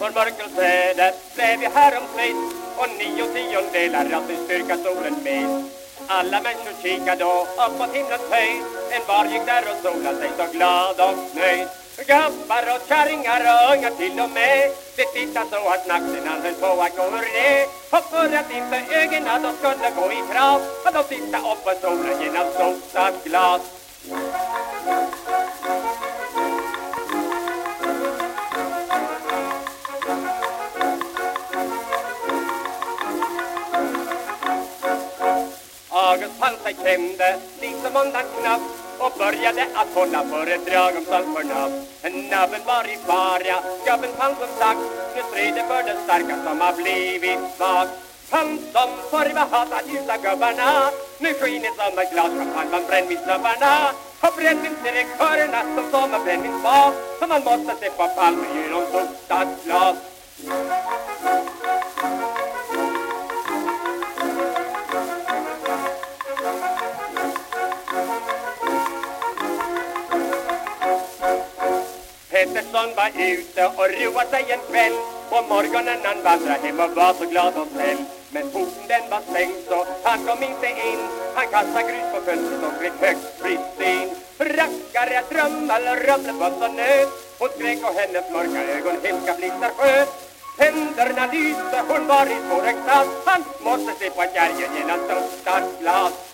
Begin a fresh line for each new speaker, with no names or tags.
för mörkelsädet blev vi häromsvis och nio tiondelar av sin styrka solen med. Alla människor kikade då upp mot himlens höjd. En var gick där och solade sig så glad och nöjd. Gubbar och kärringar och ungar till och med. De tittade så att nacklarna höll på att gå ur det Och för att inte ögonen då skulle gå i krav. Och de tittade upp på solen genom sota glas Dagens pansar kände klämde liksom undan knapp och började att hålla föredrag om sant förnuft. Nabben var i fara, gubben fann som sagt nu strider för den starka som har blivit svag. Han som förr var hatad ljusa gubbarna nu skiner som en glas champagne bland brännvinsnubbarna. Och brännvinsdirektörerna som sommarbrännvinsbas som man måste se på Palme genom sotat glas. Pettersson var ute och roa' sig en kväll På morgonen han vandrade hem och var så glad och snäll. Men porten den var stängd så han kom inte in. Han kastade grus på fönstret och skrek högt fritt in. Rackare, drömmar, rumlet var så nöt. Hon skrek och hennes mörka ögon hemska blickar sköt. Tänderna lyste, hon var i svår extas. Han måste se på Gerge genom stort glas